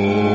Oh.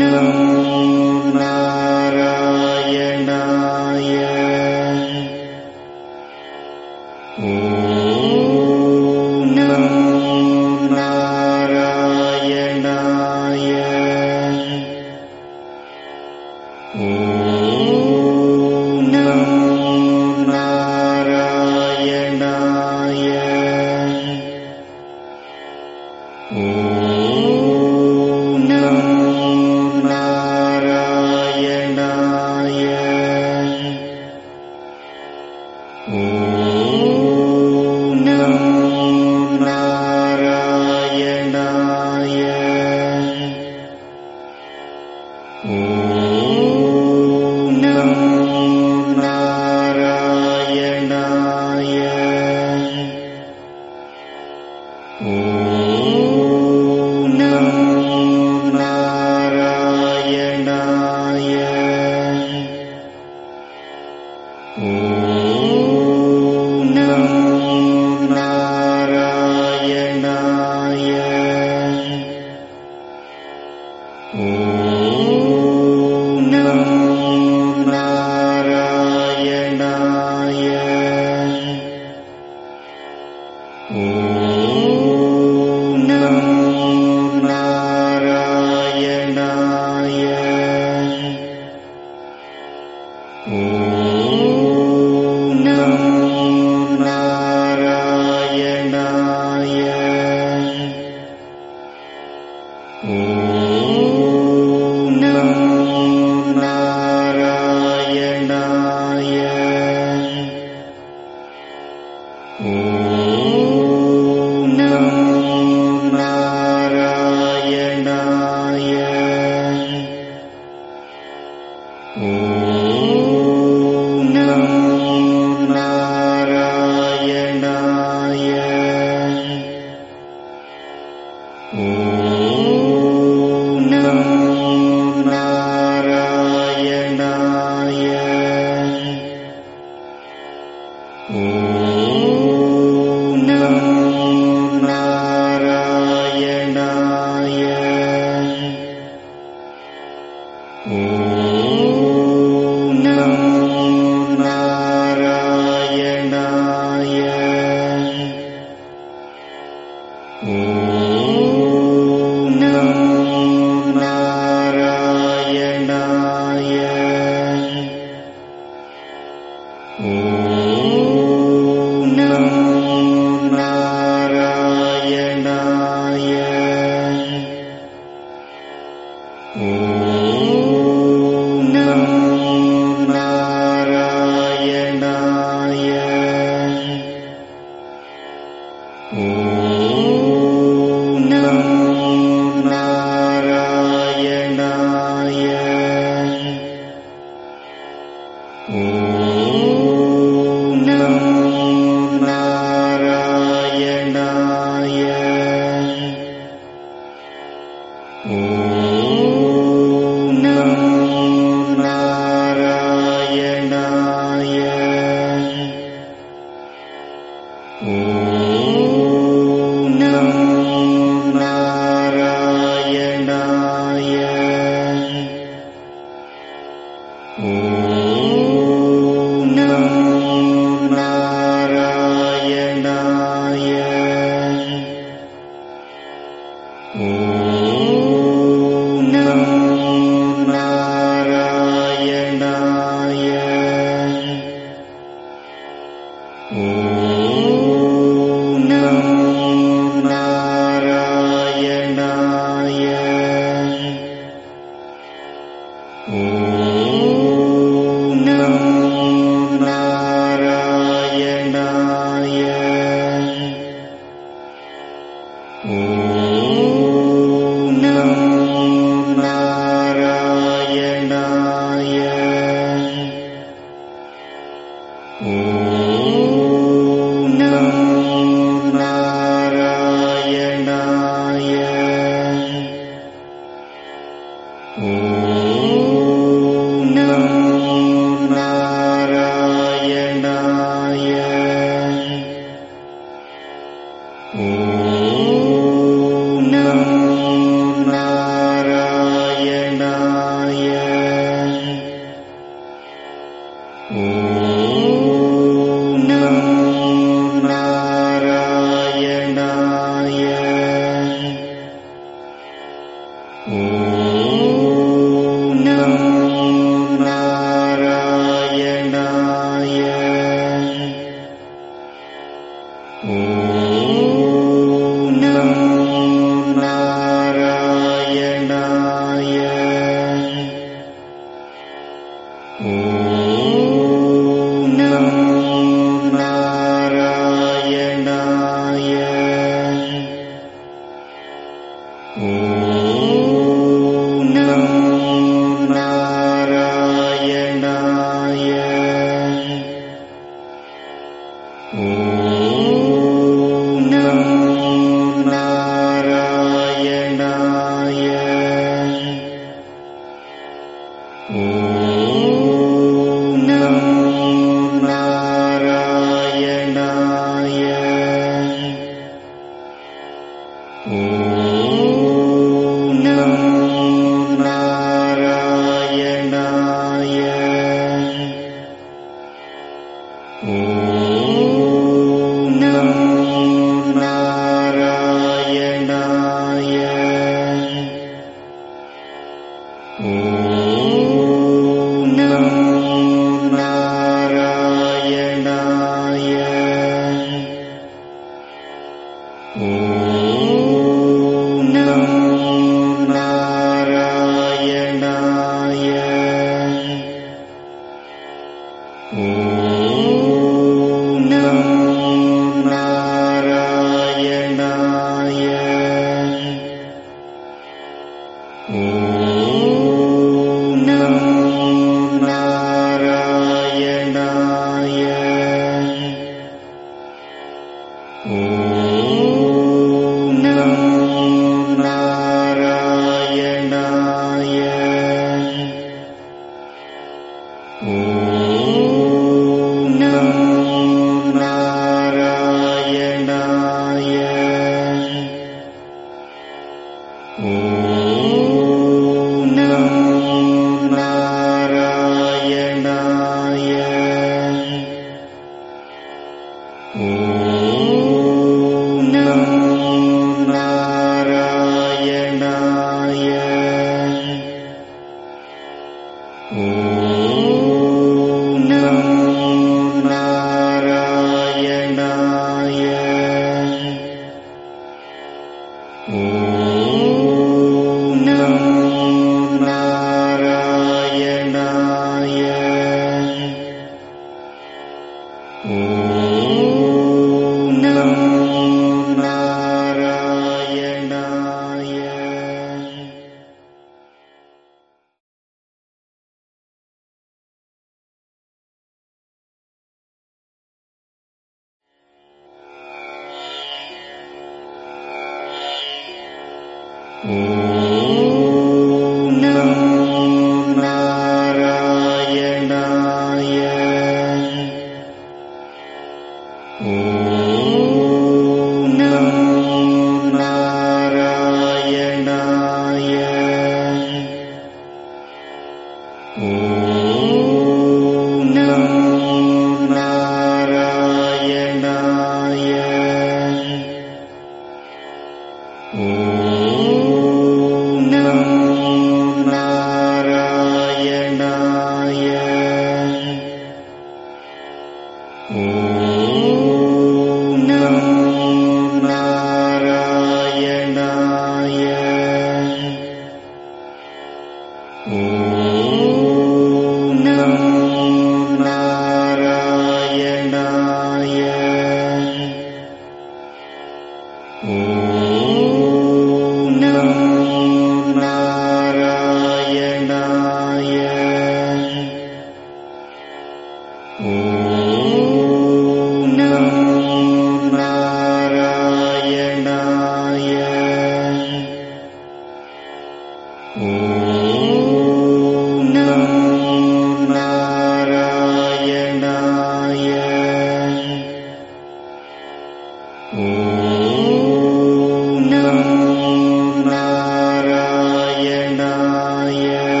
Yeah.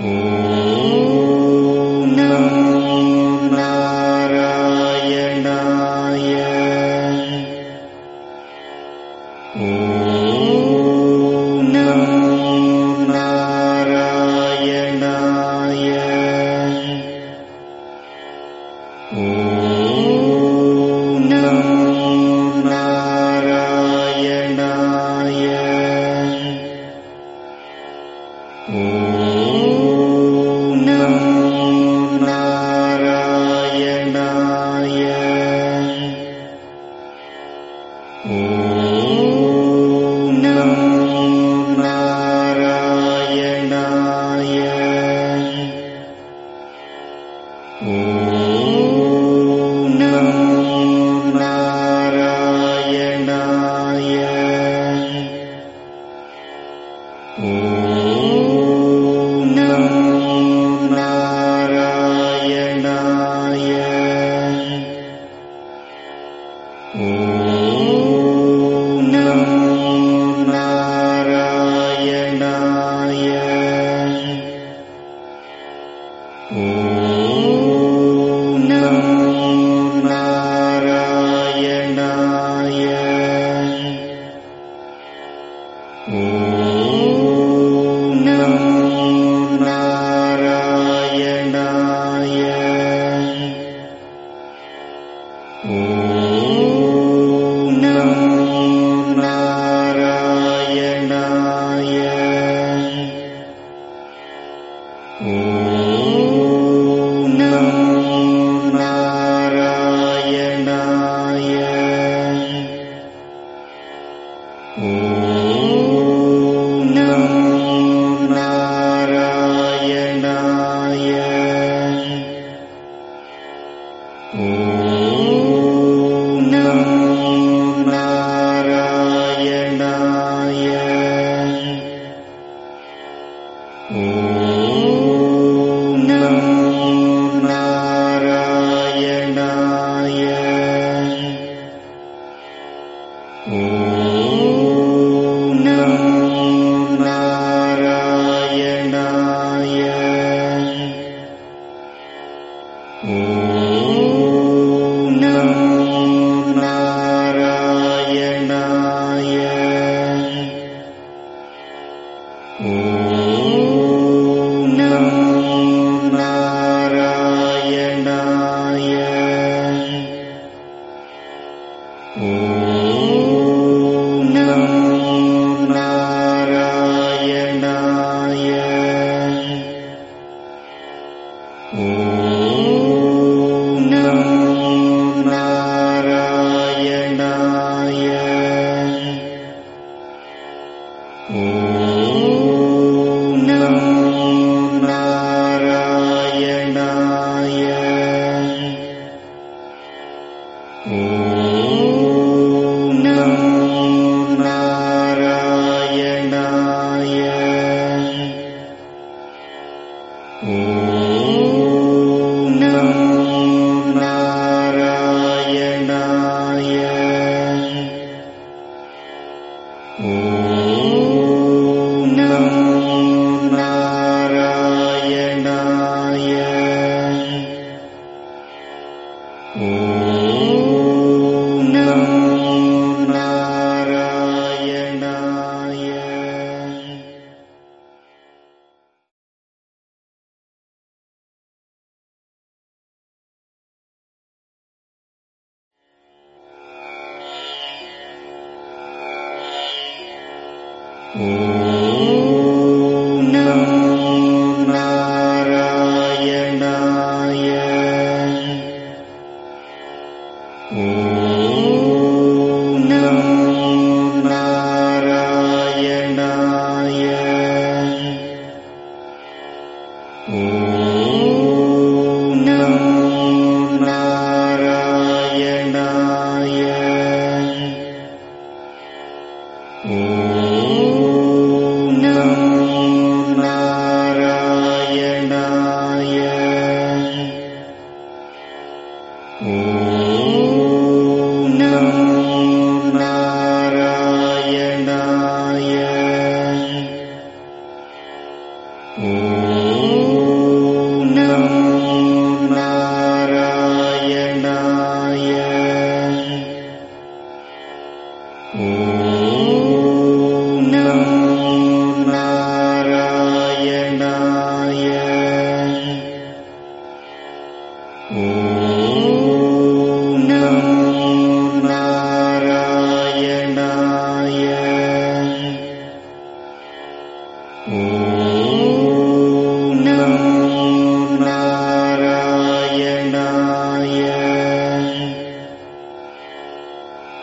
Om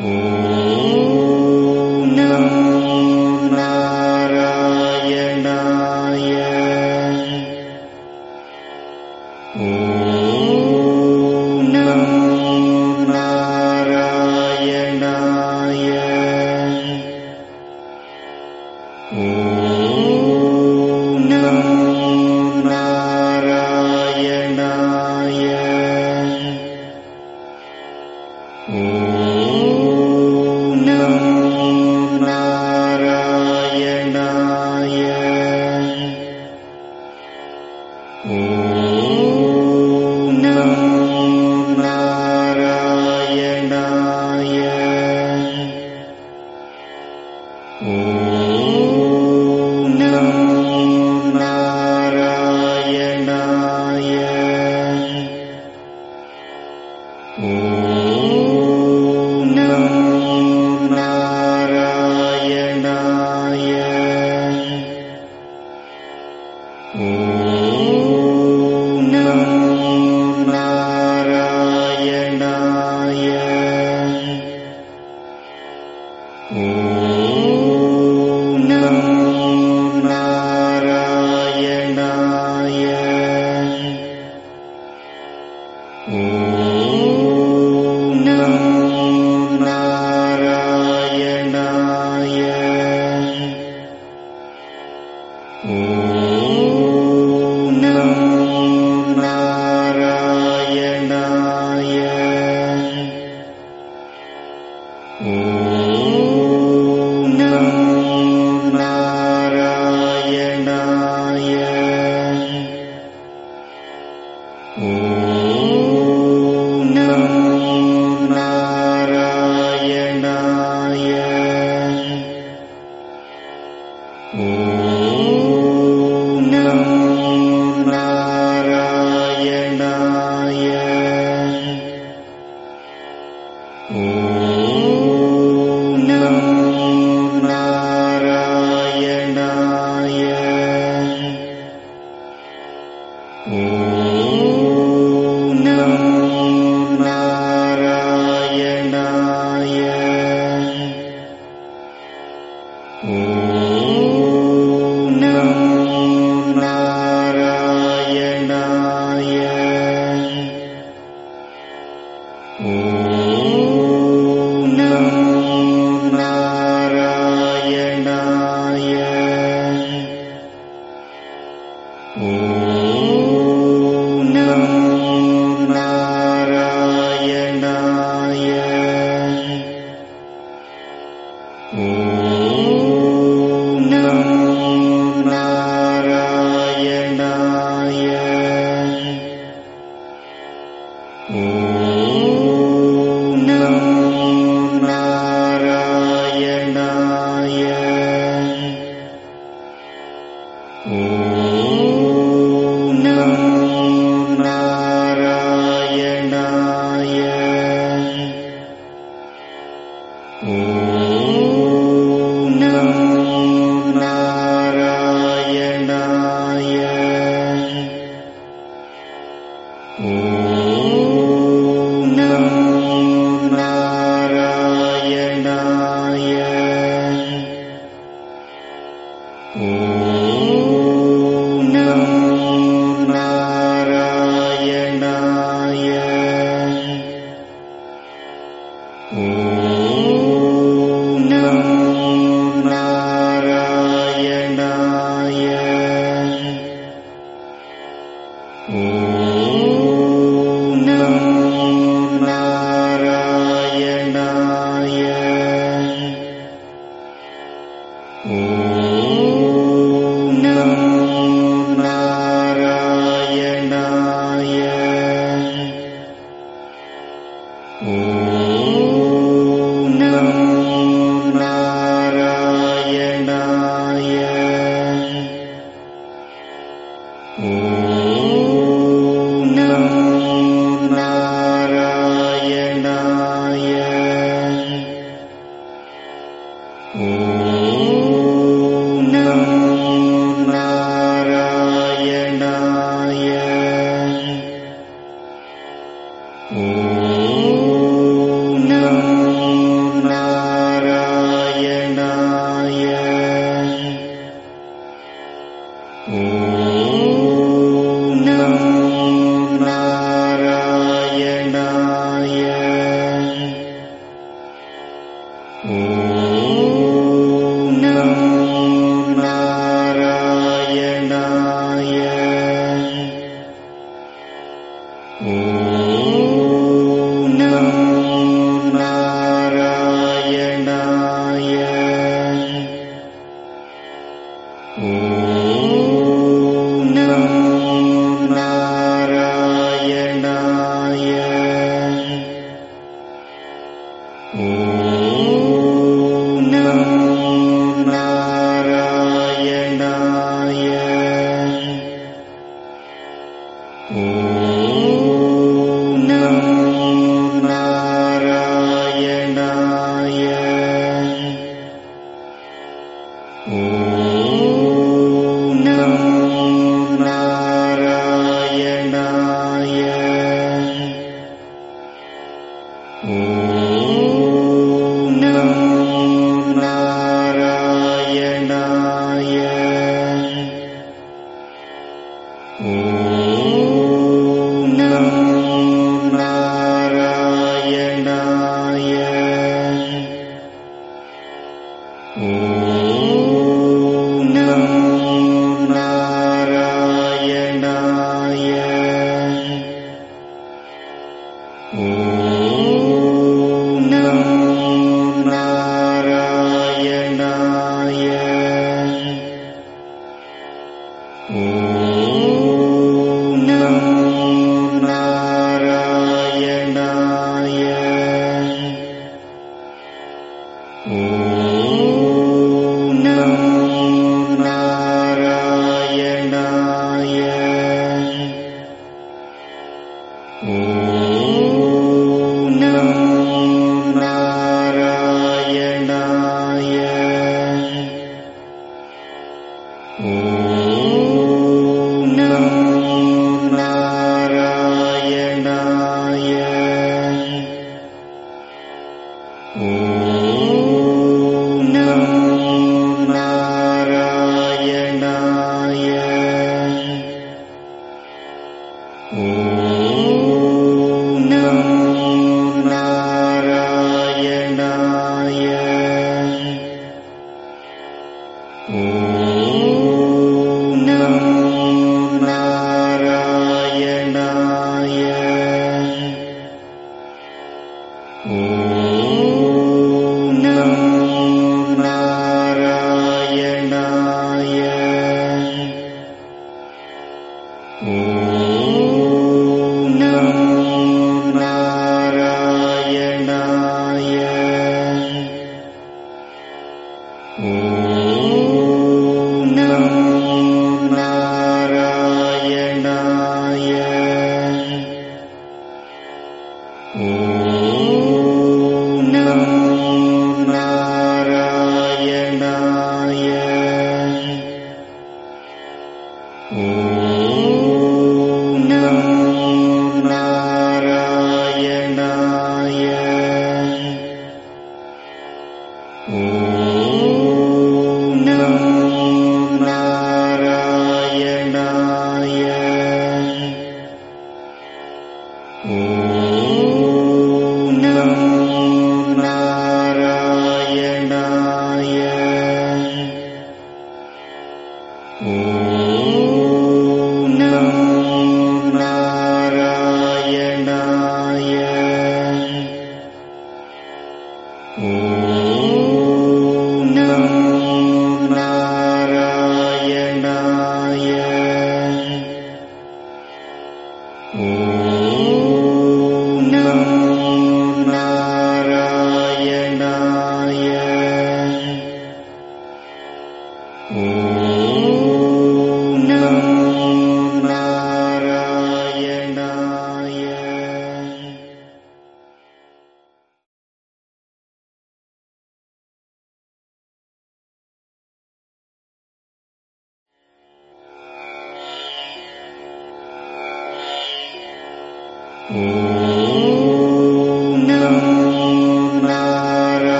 Om NaMo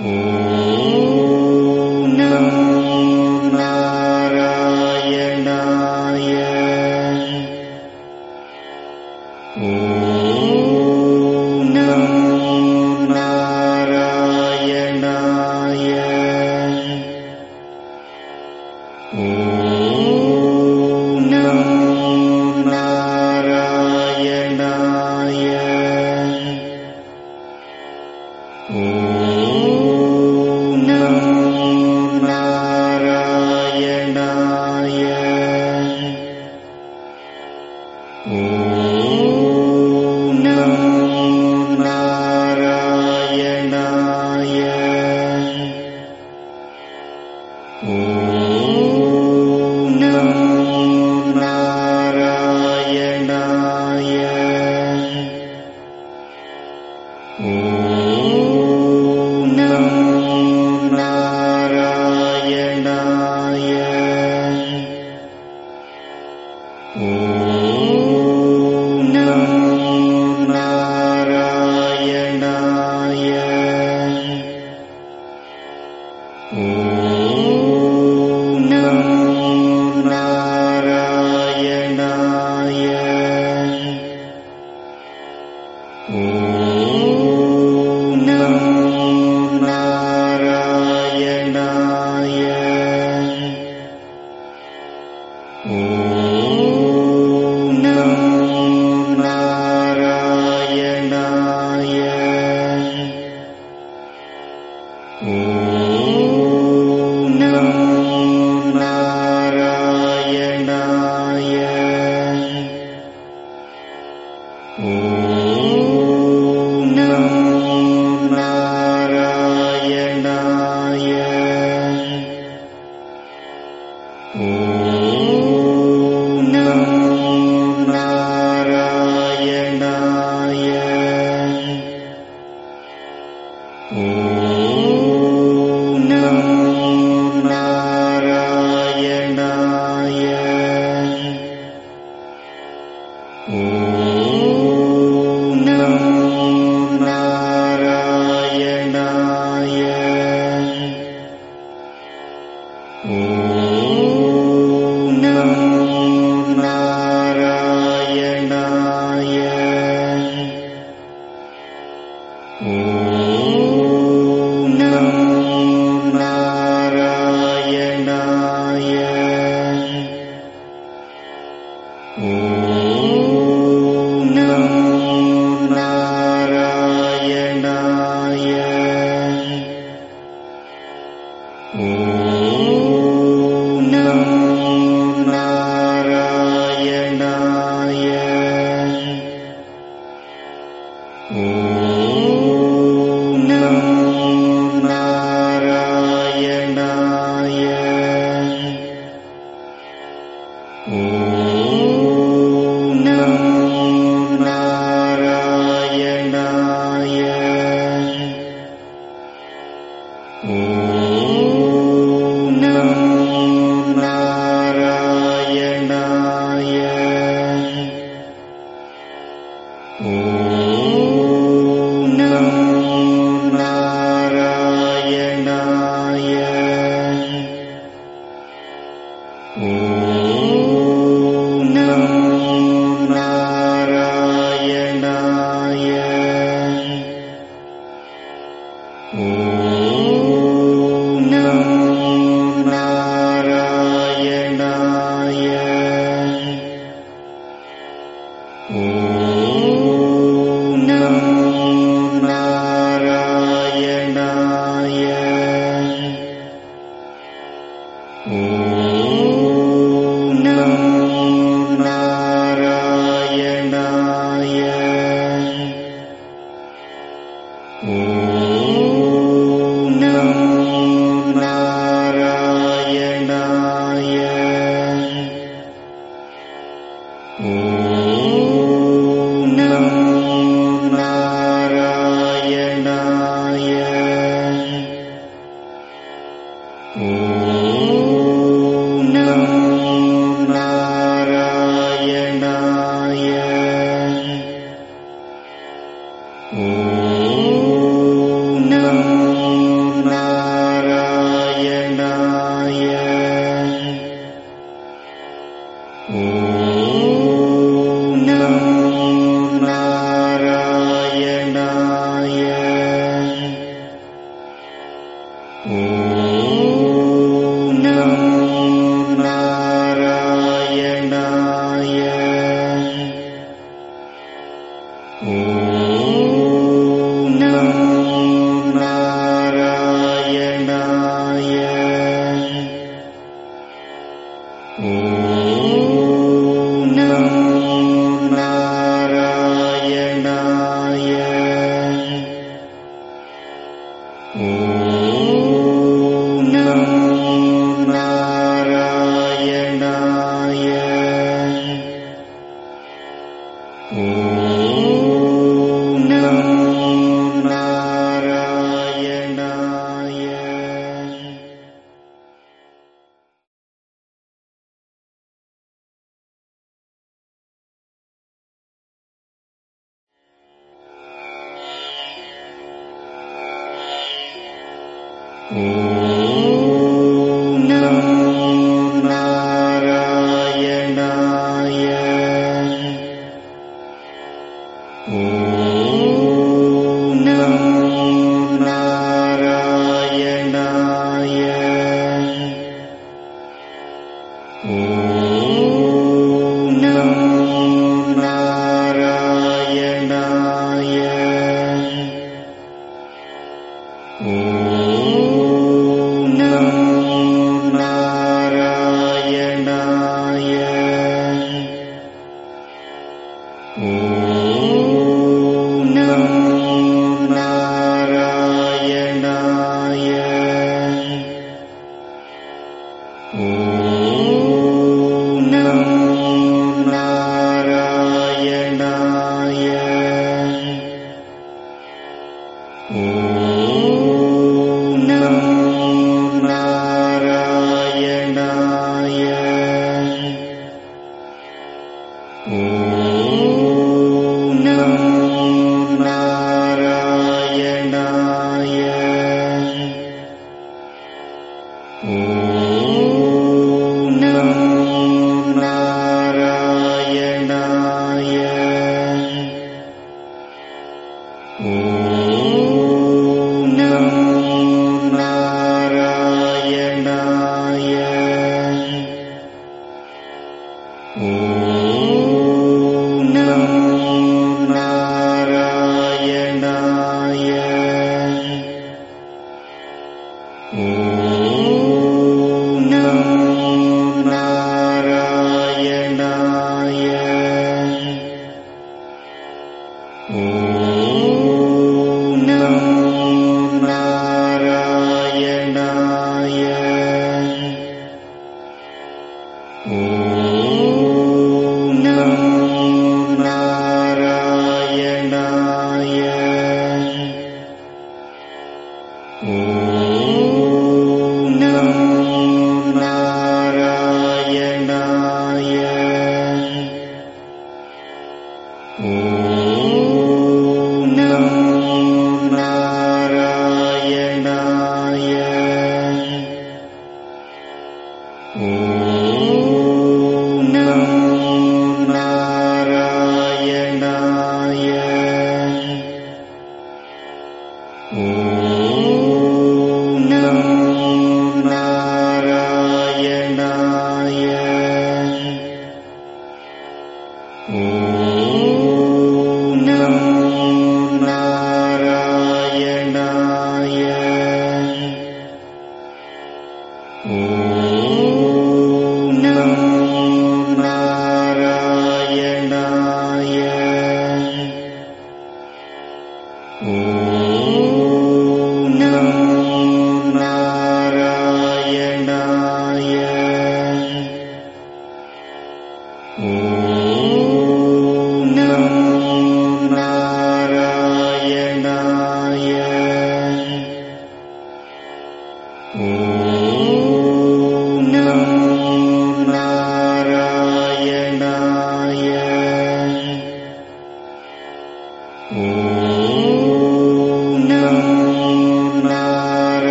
Oh. yeah.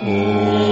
呜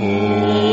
Oh.